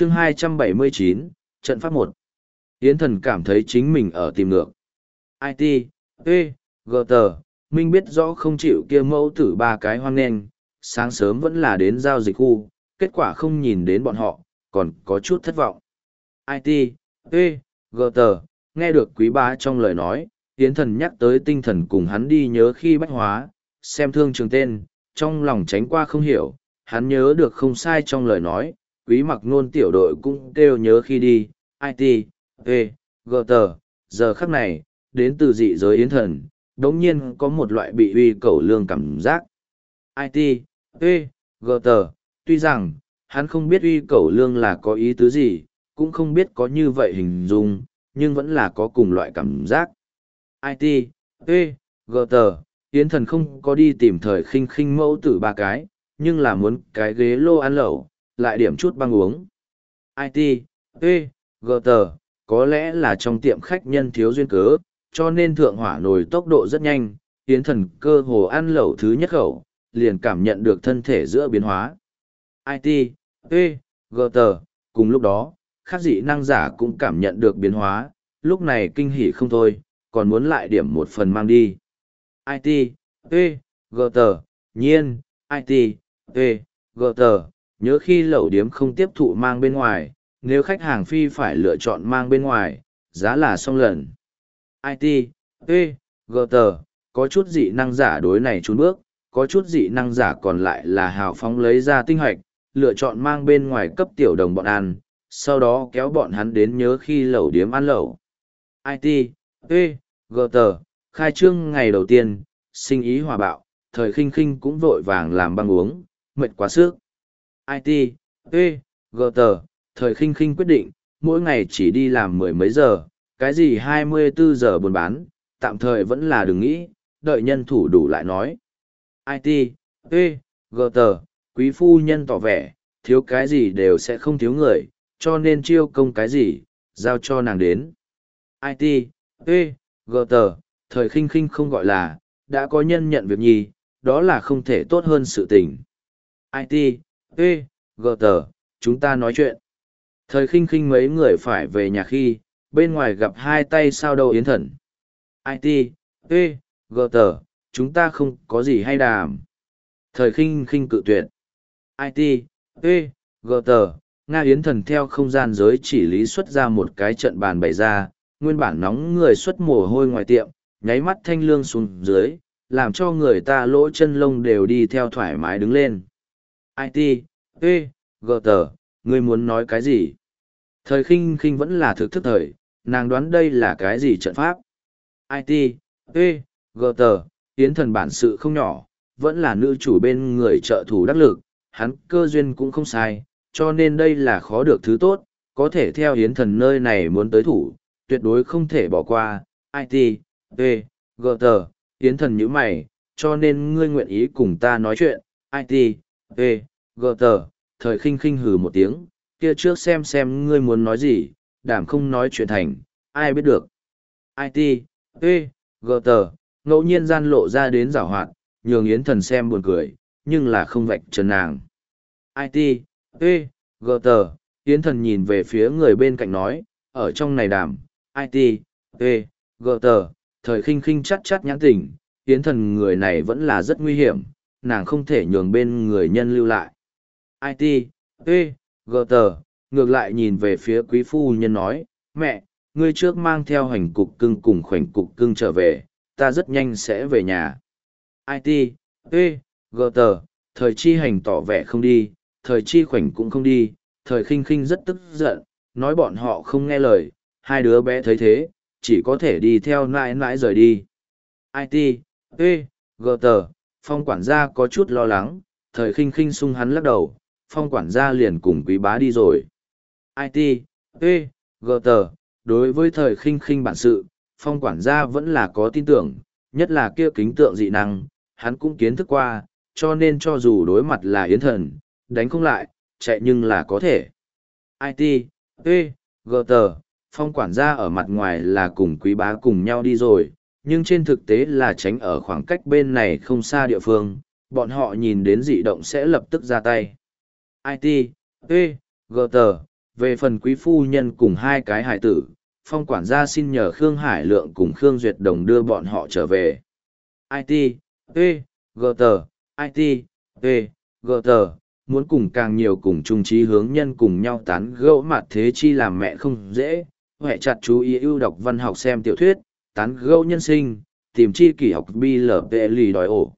chương 279, trận pháp 1. Yến thần cảm thấy chính mình ở tìm ngược. IT, E, GT, Minh biết rõ không chịu kia mẫu tử ba cái hoang nền, sáng sớm vẫn là đến giao dịch khu, kết quả không nhìn đến bọn họ, còn có chút thất vọng. IT, E, GT, nghe được quý bá trong lời nói, Yến thần nhắc tới tinh thần cùng hắn đi nhớ khi bách hóa, xem thương trường tên, trong lòng tránh qua không hiểu, hắn nhớ được không sai trong lời nói, quý mặc nôn tiểu đội cũng kêu nhớ khi đi, IT, E, t giờ khắc này, đến từ dị giới yến thần, đống nhiên có một loại bị uy cầu lương cảm giác. IT, E, t tuy rằng, hắn không biết uy cầu lương là có ý tứ gì, cũng không biết có như vậy hình dung, nhưng vẫn là có cùng loại cảm giác. IT, E, t Yến thần không có đi tìm thời khinh khinh mẫu tử ba cái, nhưng là muốn cái ghế lô ăn lẩu, lại điểm chút băng uống. IT, E, GT, có lẽ là trong tiệm khách nhân thiếu duyên cớ, cho nên thượng hỏa nồi tốc độ rất nhanh, tiến thần cơ hồ ăn lẩu thứ nhất khẩu, liền cảm nhận được thân thể giữa biến hóa. IT, E, GT, cùng lúc đó, khác dị năng giả cũng cảm nhận được biến hóa, lúc này kinh hỉ không thôi, còn muốn lại điểm một phần mang đi. IT, E, GT, nhiên, IT, E, GT, nhớ khi lẩu điếm không tiếp thụ mang bên ngoài, nếu khách hàng phi phải lựa chọn mang bên ngoài, giá là xong lần. IT, E, GT, có chút dị năng giả đối này trốn bước, có chút dị năng giả còn lại là hào phóng lấy ra tinh hoạch, lựa chọn mang bên ngoài cấp tiểu đồng bọn ăn, sau đó kéo bọn hắn đến nhớ khi lẩu điếm ăn lẩu. IT, E, GT, khai trương ngày đầu tiên, sinh ý hòa bạo, thời khinh khinh cũng vội vàng làm băng uống, mệt quá sức. IT, E, GT, thời khinh khinh quyết định, mỗi ngày chỉ đi làm mười mấy giờ, cái gì 24 giờ buôn bán, tạm thời vẫn là đừng nghĩ, đợi nhân thủ đủ lại nói. IT, E, GT, quý phu nhân tỏ vẻ, thiếu cái gì đều sẽ không thiếu người, cho nên chiêu công cái gì, giao cho nàng đến. IT, E, GT, thời khinh khinh không gọi là, đã có nhân nhận việc nhì, đó là không thể tốt hơn sự tình. IT, Ê, gờ tờ, chúng ta nói chuyện. Thời khinh khinh mấy người phải về nhà khi, bên ngoài gặp hai tay sao đâu yến thần. IT, Ê, gờ tờ, chúng ta không có gì hay đàm. Thời khinh khinh cự tuyệt. IT, Ê, gờ tờ, Nga Yến thần theo không gian giới chỉ lý xuất ra một cái trận bàn bày ra, nguyên bản nóng người xuất mồ hôi ngoài tiệm, nháy mắt thanh lương xuống dưới, làm cho người ta lỗ chân lông đều đi theo thoải mái đứng lên. IT, E, GT, ngươi muốn nói cái gì? Thời khinh khinh vẫn là thực thức thời, nàng đoán đây là cái gì trận pháp. IT, E, GT, tiến thần bản sự không nhỏ, vẫn là nữ chủ bên người trợ thủ đắc lực, hắn cơ duyên cũng không sai, cho nên đây là khó được thứ tốt, có thể theo hiến thần nơi này muốn tới thủ, tuyệt đối không thể bỏ qua. IT, E, GT, hiến thần như mày, cho nên ngươi nguyện ý cùng ta nói chuyện. IT, gờ tờ thời khinh khinh hừ một tiếng, kia trước xem xem ngươi muốn nói gì, đảm không nói chuyện thành, ai biết được. IT, ê gờ tờ ngẫu nhiên gian lộ ra đến giảo hoạt, nhường Yến thần xem buồn cười, nhưng là không vạch trần nàng. IT, ê gờ tờ Yến thần nhìn về phía người bên cạnh nói, ở trong này đảm IT, ê gờ tờ thời khinh khinh chắc chắc nhãn tình, Yến thần người này vẫn là rất nguy hiểm, nàng không thể nhường bên người nhân lưu lại. IT, E, GT, ngược lại nhìn về phía quý phu nhân nói, mẹ, ngươi trước mang theo hành cục cưng cùng khoảnh cục cưng trở về, ta rất nhanh sẽ về nhà. IT, E, GT, thời chi hành tỏ vẻ không đi, thời chi khoảnh cũng không đi, thời khinh khinh rất tức giận, nói bọn họ không nghe lời, hai đứa bé thấy thế, chỉ có thể đi theo nãi nãi rời đi. IT, E, GT, phong quản gia có chút lo lắng, thời khinh khinh sung hắn lắc đầu, phong quản gia liền cùng quý bá đi rồi. IT, E, GT, đối với thời khinh khinh bản sự, phong quản gia vẫn là có tin tưởng, nhất là kia kính tượng dị năng, hắn cũng kiến thức qua, cho nên cho dù đối mặt là yến thần, đánh không lại, chạy nhưng là có thể. IT, E, GT, phong quản gia ở mặt ngoài là cùng quý bá cùng nhau đi rồi, nhưng trên thực tế là tránh ở khoảng cách bên này không xa địa phương, bọn họ nhìn đến dị động sẽ lập tức ra tay. IT, E, GT, về phần quý phu nhân cùng hai cái hải tử, phong quản gia xin nhờ Khương Hải Lượng cùng Khương Duyệt Đồng đưa bọn họ trở về. IT, P, G, T, IT, P, G, T, muốn cùng càng nhiều cùng chung trí hướng nhân cùng nhau tán gẫu mặt thế chi làm mẹ không dễ, hệ chặt chú ý ưu đọc văn học xem tiểu thuyết, tán gẫu nhân sinh, tìm chi kỷ học bi lở lì đòi ổ.